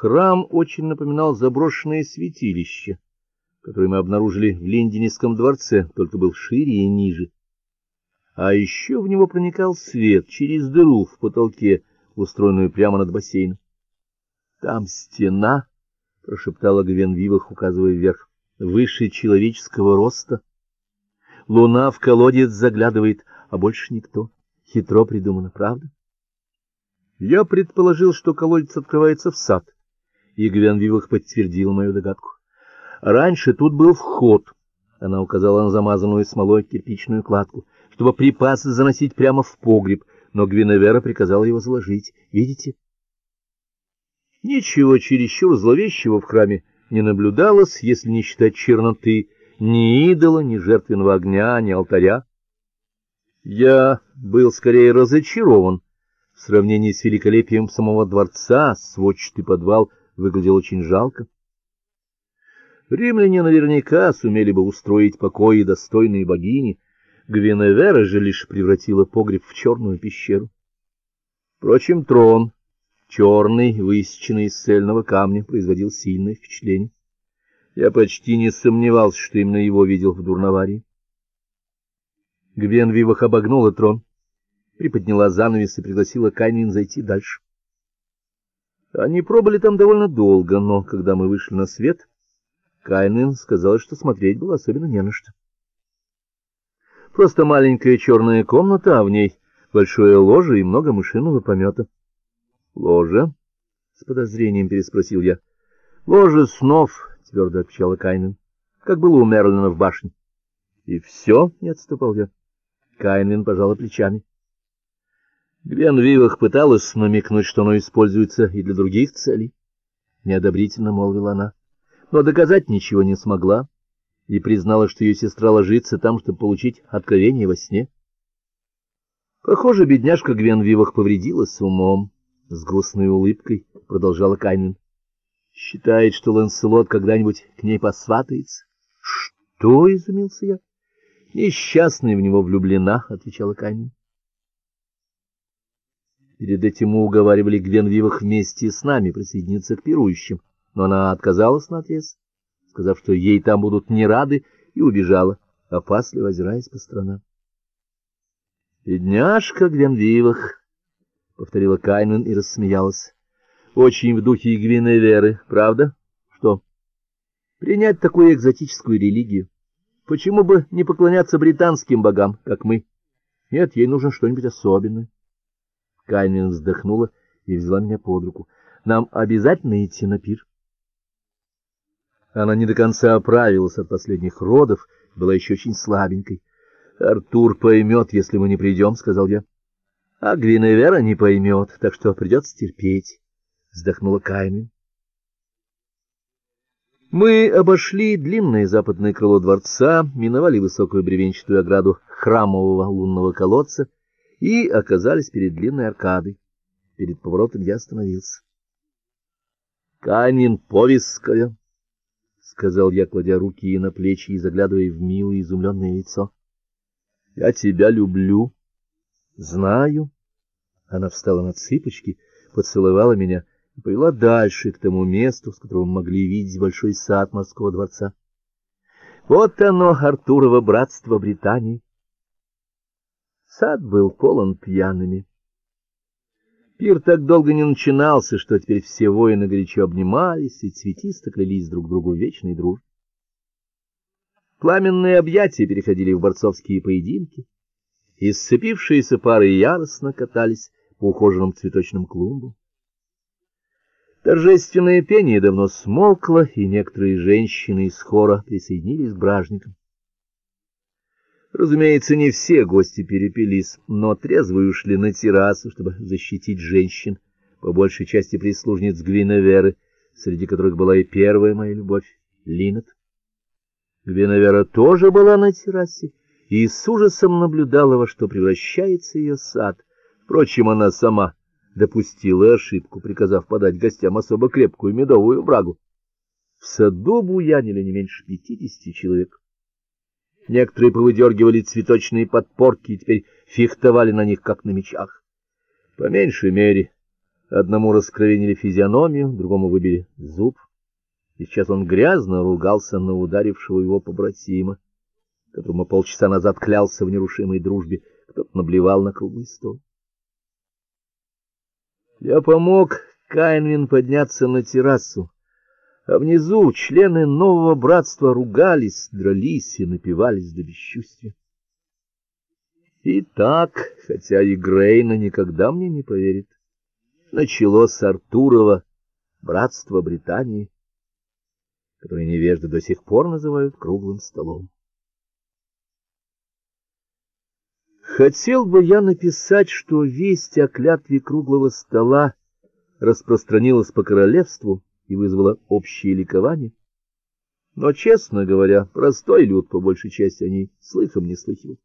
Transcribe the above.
Храм очень напоминал заброшенное святилище, которое мы обнаружили в Линдинском дворце, только был шире и ниже. А еще в него проникал свет через дыру в потолке, устроенную прямо над бассейном. — Там стена, — прошептала Гвен Вивах, указывая вверх, — выше человеческого роста. Луна в колодец заглядывает, а больше никто. Хитро придумано, правда? Я предположил, что колодец открывается в сад и Гвен Вивах подтвердил мою догадку. Раньше тут был вход, она указала на замазанную смолой кирпичную кладку, чтобы припасы заносить прямо в погреб, но Гвиневера приказала его заложить. Видите? Ничего чересчур зловещего в храме не наблюдалось, если не считать черноты, ни идола, ни жертвенного огня, ни алтаря. Я был скорее разочарован в сравнении с великолепием самого дворца, сводчатый подвал выглядел очень жалко. Римляне наверняка сумели бы устроить покои достойные богини, Гвиневера же лишь превратила погреб в черную пещеру. Впрочем, трон, черный, высеченный из цельного камня, производил сильное впечатление. Я почти не сомневался, что именно его видел в Дурноварии. Гвен Вивах обогнула трон, приподняла занавес и пригласила Кайнин зайти дальше. Они пробыли там довольно долго, но когда мы вышли на свет, Кайнин сказал, что смотреть было особенно не на что. Просто маленькая черная комната, а в ней большое ложе и много мышиного помета. — Ложе? — с подозрением переспросил я. — Ложе снов, — твердо отвечала Кайнин, — как было у Мерлина в башне. — И все? — не отступал я. Кайнин пожала плечами. Гвен Вивах пыталась намекнуть, что оно используется и для других целей. Неодобрительно молвила она, но доказать ничего не смогла и признала, что ее сестра ложится там, чтобы получить откровение во сне. Похоже, бедняжка Гвен Вивах повредилась умом, с грустной улыбкой продолжала Кайнин. Считает, что Ланселот когда-нибудь к ней посватается. — Что? — изумился я. — Несчастная в него влюблена, — отвечала Кайнин. Перед этим мы уговаривали Гвенвивах вместе с нами присоединиться к пирующим, но она отказалась наотрез, сказав, что ей там будут не рады, и убежала, опасливо озираясь по сторонам. «Бедняжка Гвенвивах!» — повторила Каймен и рассмеялась. «Очень в духе Гвиневеры, правда? Что? Принять такую экзотическую религию? Почему бы не поклоняться британским богам, как мы? Нет, ей нужно что-нибудь особенное». Кайнин вздохнула и взяла меня под руку. Нам обязательно идти на пир. Она не до конца оправилась от последних родов, была еще очень слабенькой. Артур поймет, если мы не придем, — сказал я. А Гвиневера не поймет, так что придется терпеть, — вздохнула Кайнин. Мы обошли длинное западное крыло дворца, миновали высокую бревенчатую ограду храмового лунного колодца и оказались перед длинной аркадой. Перед поворотом я остановился. — Камень повиская, — сказал я, кладя руки на плечи и заглядывая в милое изумленное лицо. — Я тебя люблю. — Знаю. Она встала на цыпочки, поцеловала меня и повела дальше, к тому месту, с которого мы могли видеть большой сад морского дворца. Вот оно, Артурово братство Британии. Сад был полон пьяными. Пир так долго не начинался, что теперь все воины горячо обнимались и цветисто клялись друг другу вечной дружбе. Пламенные объятия переходили в борцовские поединки, и сцепившиеся пары яростно катались по ухоженным цветочным клумбам. Торжественное пение давно смолкло, и некоторые женщины из хора присоединились к бражникам. Разумеется, не все гости перепились, но трезвые ушли на террасу, чтобы защитить женщин, по большей части прислужниц Гвиневеры, среди которых была и первая моя любовь — Линет. Гвиневера тоже была на террасе и с ужасом наблюдала, во что превращается ее сад. Впрочем, она сама допустила ошибку, приказав подать гостям особо крепкую медовую брагу. В саду буянили не меньше пятидесяти человек. Некоторые повыдергивали цветочные подпорки и теперь фехтовали на них, как на мечах. По меньшей мере, Одному раскровенили физиономию, другому выбили зуб. И сейчас он грязно ругался на ударившего его побратима, которому полчаса назад клялся в нерушимой дружбе, кто-то наблевал на круглый стол. Я помог Кайнвин подняться на террасу, а внизу члены нового братства ругались, дрались и напивались до бесчувствия. И так, хотя и Грейна никогда мне не поверит, началось с Артурова братство Британии, которое невежды до сих пор называют круглым столом. Хотел бы я написать, что весть о клятве круглого стола распространилась по королевству и вызвала общее ликование. Но, честно говоря, простой люд по большей части они слыхом не слыхивают.